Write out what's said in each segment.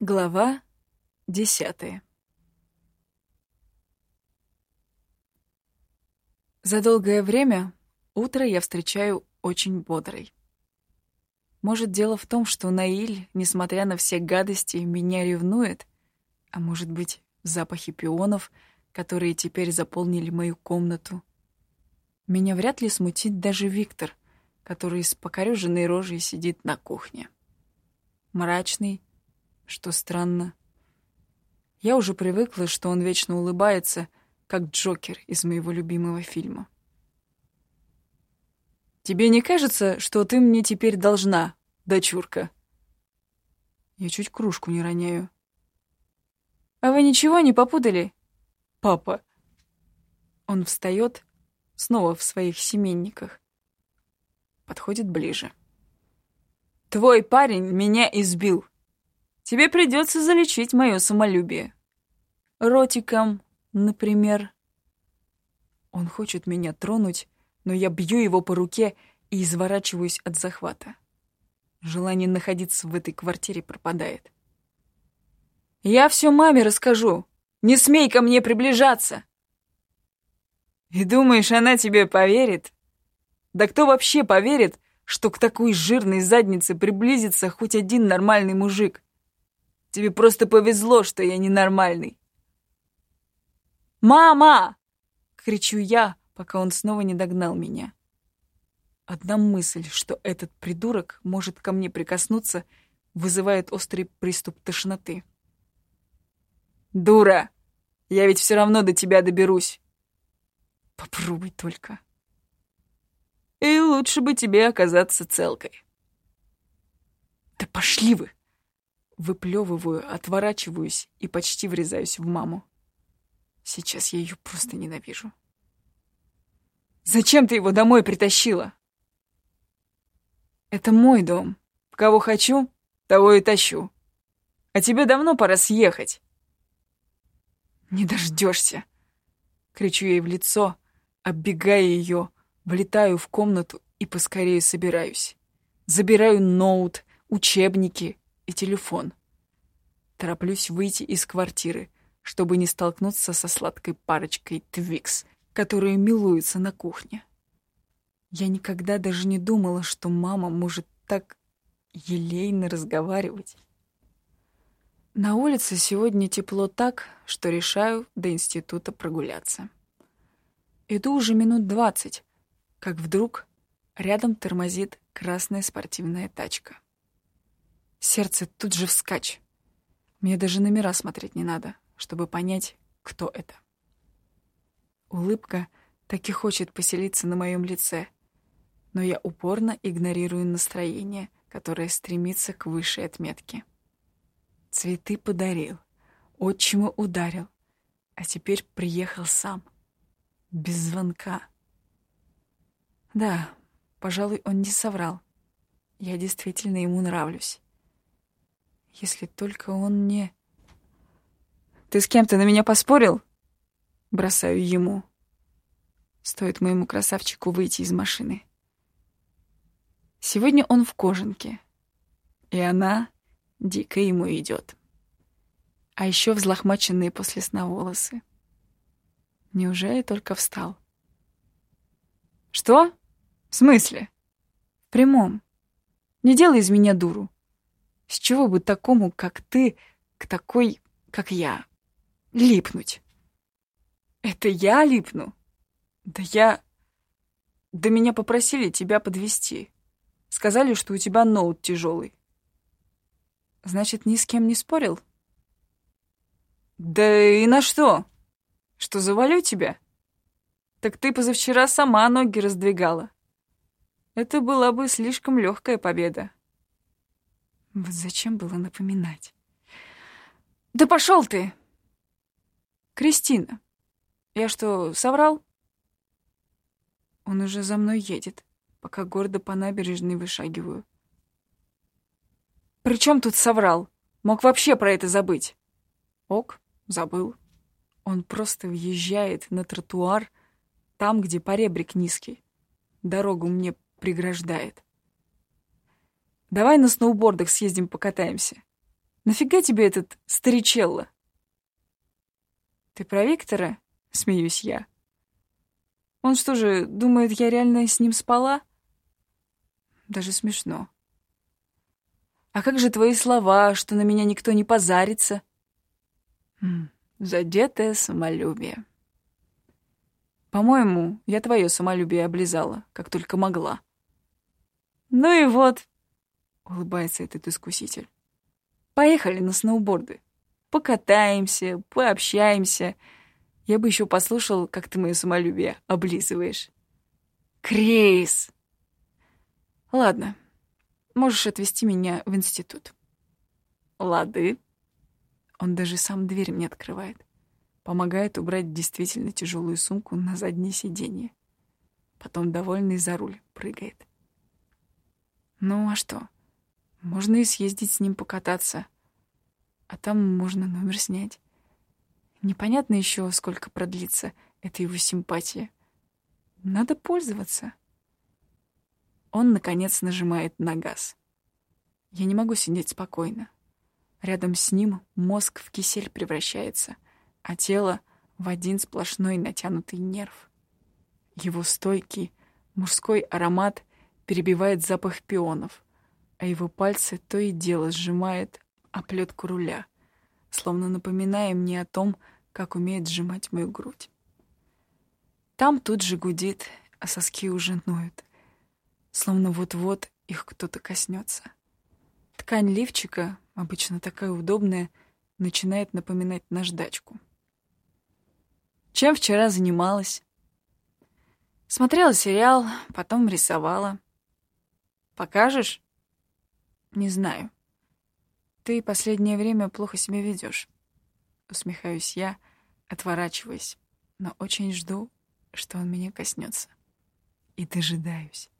Глава десятая За долгое время утро я встречаю очень бодрой. Может, дело в том, что Наиль, несмотря на все гадости, меня ревнует, а может быть, запахи пионов, которые теперь заполнили мою комнату. Меня вряд ли смутит даже Виктор, который с покорёженной рожей сидит на кухне. Мрачный, что странно. Я уже привыкла, что он вечно улыбается, как Джокер из моего любимого фильма. «Тебе не кажется, что ты мне теперь должна, дочурка?» Я чуть кружку не роняю. «А вы ничего не попутали?» «Папа». Он встает, снова в своих семейниках. Подходит ближе. «Твой парень меня избил. Тебе придется залечить мое самолюбие. Ротиком, например. Он хочет меня тронуть, но я бью его по руке и изворачиваюсь от захвата. Желание находиться в этой квартире пропадает. «Я все маме расскажу. Не смей ко мне приближаться!» «И думаешь, она тебе поверит?» «Да кто вообще поверит, что к такой жирной заднице приблизится хоть один нормальный мужик?» Тебе просто повезло, что я ненормальный. «Мама!» — кричу я, пока он снова не догнал меня. Одна мысль, что этот придурок может ко мне прикоснуться, вызывает острый приступ тошноты. «Дура! Я ведь все равно до тебя доберусь!» «Попробуй только!» «И лучше бы тебе оказаться целкой!» «Да пошли вы!» Выплевываю, отворачиваюсь и почти врезаюсь в маму. Сейчас я ее просто ненавижу. «Зачем ты его домой притащила?» «Это мой дом. Кого хочу, того и тащу. А тебе давно пора съехать». «Не дождешься!» Кричу ей в лицо, оббегая ее, влетаю в комнату и поскорее собираюсь. Забираю ноут, учебники, и телефон. Тороплюсь выйти из квартиры, чтобы не столкнуться со сладкой парочкой Твикс, которые милуются на кухне. Я никогда даже не думала, что мама может так елейно разговаривать. На улице сегодня тепло так, что решаю до института прогуляться. Иду уже минут двадцать, как вдруг рядом тормозит красная спортивная тачка. Сердце тут же вскачь. Мне даже номера смотреть не надо, чтобы понять, кто это. Улыбка так и хочет поселиться на моем лице, но я упорно игнорирую настроение, которое стремится к высшей отметке. Цветы подарил, отчиму ударил, а теперь приехал сам. Без звонка. Да, пожалуй, он не соврал. Я действительно ему нравлюсь. Если только он не... «Ты с кем-то на меня поспорил?» Бросаю ему. Стоит моему красавчику выйти из машины. Сегодня он в кожанке, и она дико ему идет. А еще взлохмаченные после сна волосы. Неужели только встал? «Что? В смысле?» «В прямом. Не делай из меня дуру. С чего бы такому, как ты, к такой, как я, липнуть? Это я липну? Да я... Да меня попросили тебя подвести. Сказали, что у тебя ноут тяжелый. Значит, ни с кем не спорил? Да и на что? Что, завалю тебя? Так ты позавчера сама ноги раздвигала. Это была бы слишком легкая победа. Вот зачем было напоминать? Да пошел ты! Кристина, я что, соврал? Он уже за мной едет, пока гордо по набережной вышагиваю. При чем тут соврал? Мог вообще про это забыть. Ок, забыл. Он просто въезжает на тротуар там, где поребрик низкий. Дорогу мне преграждает. Давай на сноубордах съездим покатаемся. Нафига тебе этот старичелло? Ты про Виктора? Смеюсь я. Он что же, думает, я реально с ним спала? Даже смешно. А как же твои слова, что на меня никто не позарится? Задетое самолюбие. По-моему, я твое самолюбие облизала, как только могла. Ну и вот, улыбается этот искуситель. Поехали на сноуборды. Покатаемся, пообщаемся. Я бы еще послушал, как ты мое самолюбие облизываешь. Крейс! Ладно, можешь отвезти меня в институт. Лады. Он даже сам дверь мне открывает. Помогает убрать действительно тяжелую сумку на заднее сиденье. Потом довольный за руль прыгает. Ну а что? Можно и съездить с ним покататься. А там можно номер снять. Непонятно еще, сколько продлится эта его симпатия. Надо пользоваться. Он, наконец, нажимает на газ. Я не могу сидеть спокойно. Рядом с ним мозг в кисель превращается, а тело — в один сплошной натянутый нерв. Его стойкий мужской аромат перебивает запах пионов, а его пальцы то и дело сжимает оплетку руля, словно напоминая мне о том, как умеет сжимать мою грудь. Там тут же гудит, а соски уже ноют, словно вот-вот их кто-то коснется. Ткань лифчика, обычно такая удобная, начинает напоминать наждачку. Чем вчера занималась? Смотрела сериал, потом рисовала. Покажешь? Не знаю. Ты последнее время плохо себя ведешь. Усмехаюсь я, отворачиваясь, но очень жду, что он меня коснется. И дожидаюсь.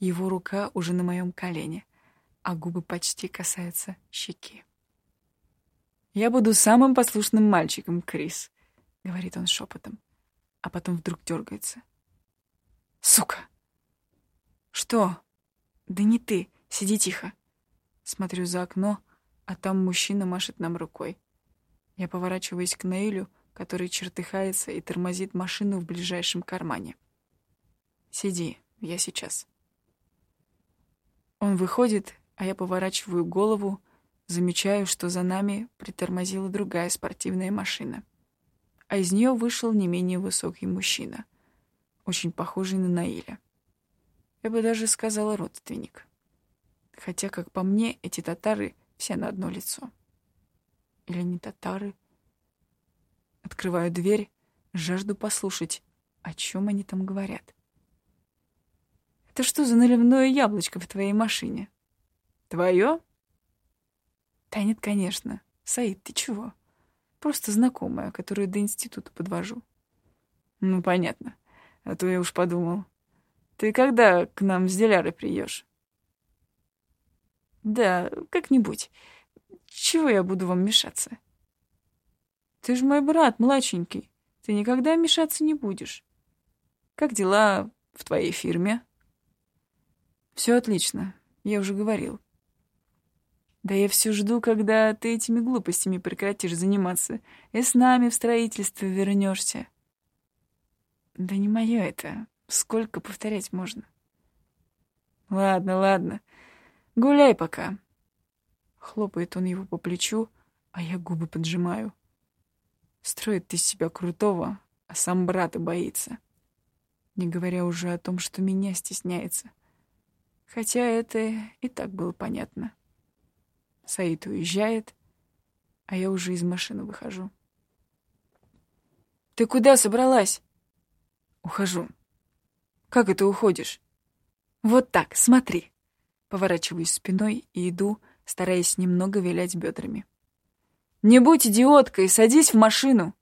Его рука уже на моем колене, а губы почти касаются щеки. «Я буду самым послушным мальчиком, Крис», — говорит он шепотом, а потом вдруг дергается. «Сука!» «Что?» «Да не ты, сиди тихо». Смотрю за окно, а там мужчина машет нам рукой. Я поворачиваюсь к Наилю, который чертыхается и тормозит машину в ближайшем кармане. «Сиди, я сейчас». Он выходит, а я поворачиваю голову, замечаю, что за нами притормозила другая спортивная машина. А из нее вышел не менее высокий мужчина, очень похожий на Наиля. Я бы даже сказала родственник. Хотя, как по мне, эти татары все на одно лицо. Или не татары? Открываю дверь, жажду послушать, о чем они там говорят. Это что за наливное яблочко в твоей машине? Твое? Да нет, конечно. Саид, ты чего? Просто знакомая, которую до института подвожу. Ну, понятно. А то я уж подумал, ты когда к нам с Дилярой приешь? Да, как-нибудь. Чего я буду вам мешаться? Ты же мой брат, младшенький. Ты никогда мешаться не будешь. Как дела в твоей фирме? Все отлично, я уже говорил. Да я все жду, когда ты этими глупостями прекратишь заниматься и с нами в строительство вернешься. Да не мое это. Сколько повторять можно? Ладно, ладно. Гуляй пока. Хлопает он его по плечу, а я губы поджимаю. Строит из себя крутого, а сам брата боится. Не говоря уже о том, что меня стесняется. Хотя это и так было понятно. Саид уезжает, а я уже из машины выхожу. «Ты куда собралась?» «Ухожу», как это уходишь? Вот так, смотри. Поворачиваюсь спиной и иду, стараясь немного вилять бедрами. Не будь идиоткой, садись в машину.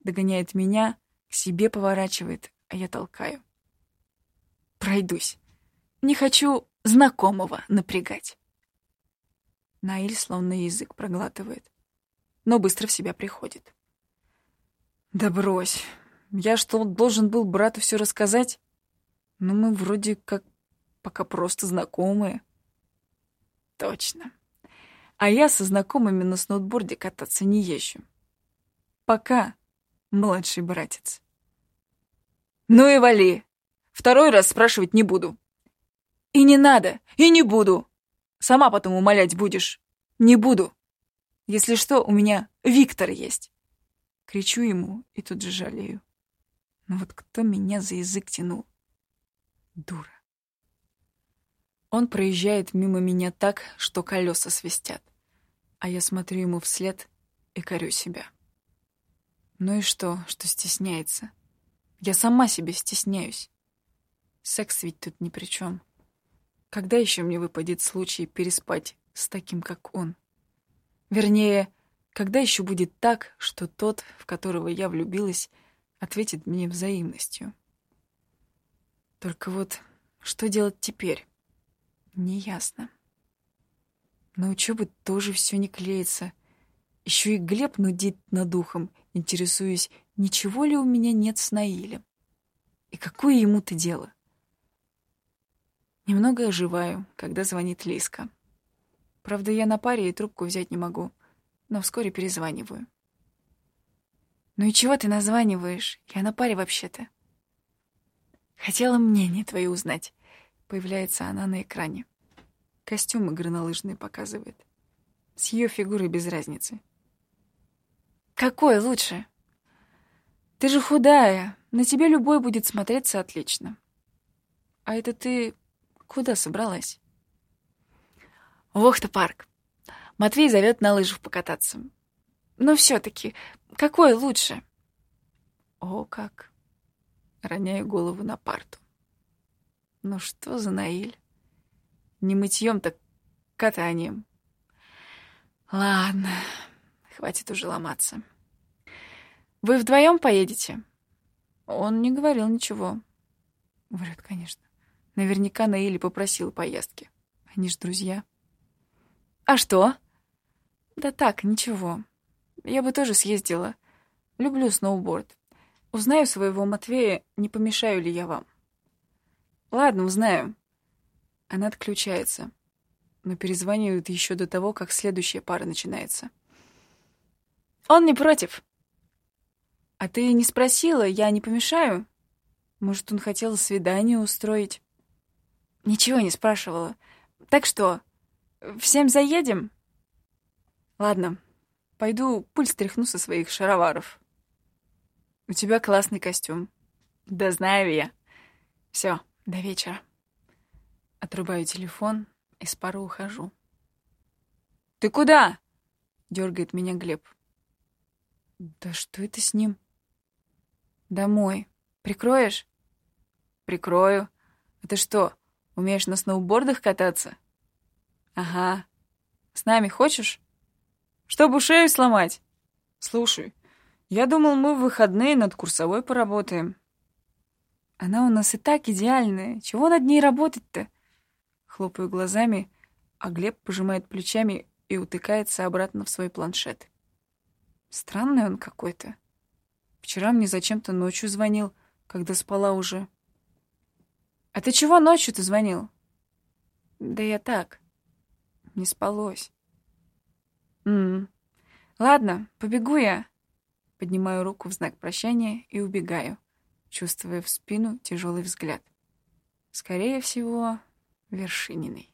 Догоняет меня, к себе поворачивает, а я толкаю. Пройдусь. Не хочу знакомого напрягать. Наиль словно язык проглатывает, но быстро в себя приходит. Да брось. Я что, должен был брату все рассказать? Но мы вроде как пока просто знакомые. Точно. А я со знакомыми на сноутборде кататься не езжу. Пока, младший братец. Ну и вали. Второй раз спрашивать не буду. И не надо, и не буду. Сама потом умолять будешь. Не буду. Если что, у меня Виктор есть. Кричу ему и тут же жалею. Но вот кто меня за язык тянул? Дура. Он проезжает мимо меня так, что колеса свистят. А я смотрю ему вслед и корю себя. Ну и что, что стесняется? Я сама себе стесняюсь. Секс ведь тут ни при чем. Когда еще мне выпадет случай переспать с таким, как он? Вернее, когда еще будет так, что тот, в которого я влюбилась, ответит мне взаимностью? Только вот что делать теперь? Неясно. На учебу тоже все не клеится. Еще и Глеб нудит над духом, интересуясь, ничего ли у меня нет с Наилем. И какое ему-то дело? Немного оживаю, когда звонит Лиска. Правда, я на паре и трубку взять не могу, но вскоре перезваниваю. «Ну и чего ты названиваешь? Я на паре вообще-то». «Хотела мнение твое узнать», — появляется она на экране. Костюмы горнолыжные показывает. С ее фигурой без разницы. «Какой лучше?» «Ты же худая, на тебе любой будет смотреться отлично». «А это ты куда собралась?» «В Охта-парк. Матвей зовет на лыжах покататься. Но все таки какой лучше?» «О, как!» Роняю голову на парту. «Ну что за Наиль?» Не мытьем, так катанием. Ладно, хватит уже ломаться. Вы вдвоем поедете? Он не говорил ничего. Врет, конечно. Наверняка Наили попросил поездки. Они ж друзья. А что? Да так, ничего. Я бы тоже съездила. Люблю сноуборд. Узнаю своего Матвея, не помешаю ли я вам. Ладно, узнаю. Она отключается, но перезванивает еще до того, как следующая пара начинается. «Он не против». «А ты не спросила, я не помешаю?» Может, он хотел свидание устроить? Ничего не спрашивала. Так что, всем заедем? Ладно, пойду пульс стряхну со своих шароваров. У тебя классный костюм. Да знаю я. Все, до вечера. Отрубаю телефон и с пары ухожу. «Ты куда?» — дергает меня Глеб. «Да что это с ним?» «Домой. Прикроешь?» «Прикрою. А ты что, умеешь на сноубордах кататься?» «Ага. С нами хочешь?» «Чтобы шею сломать?» «Слушай, я думал, мы в выходные над курсовой поработаем». «Она у нас и так идеальная. Чего над ней работать-то?» Хлопаю глазами, а Глеб пожимает плечами и утыкается обратно в свой планшет. Странный он какой-то. Вчера мне зачем-то ночью звонил, когда спала уже. «А ты чего ночью-то звонил?» «Да я так. Не спалось». «М-м. Ладно, побегу я». Поднимаю руку в знак прощания и убегаю, чувствуя в спину тяжелый взгляд. Скорее всего, Вершининой.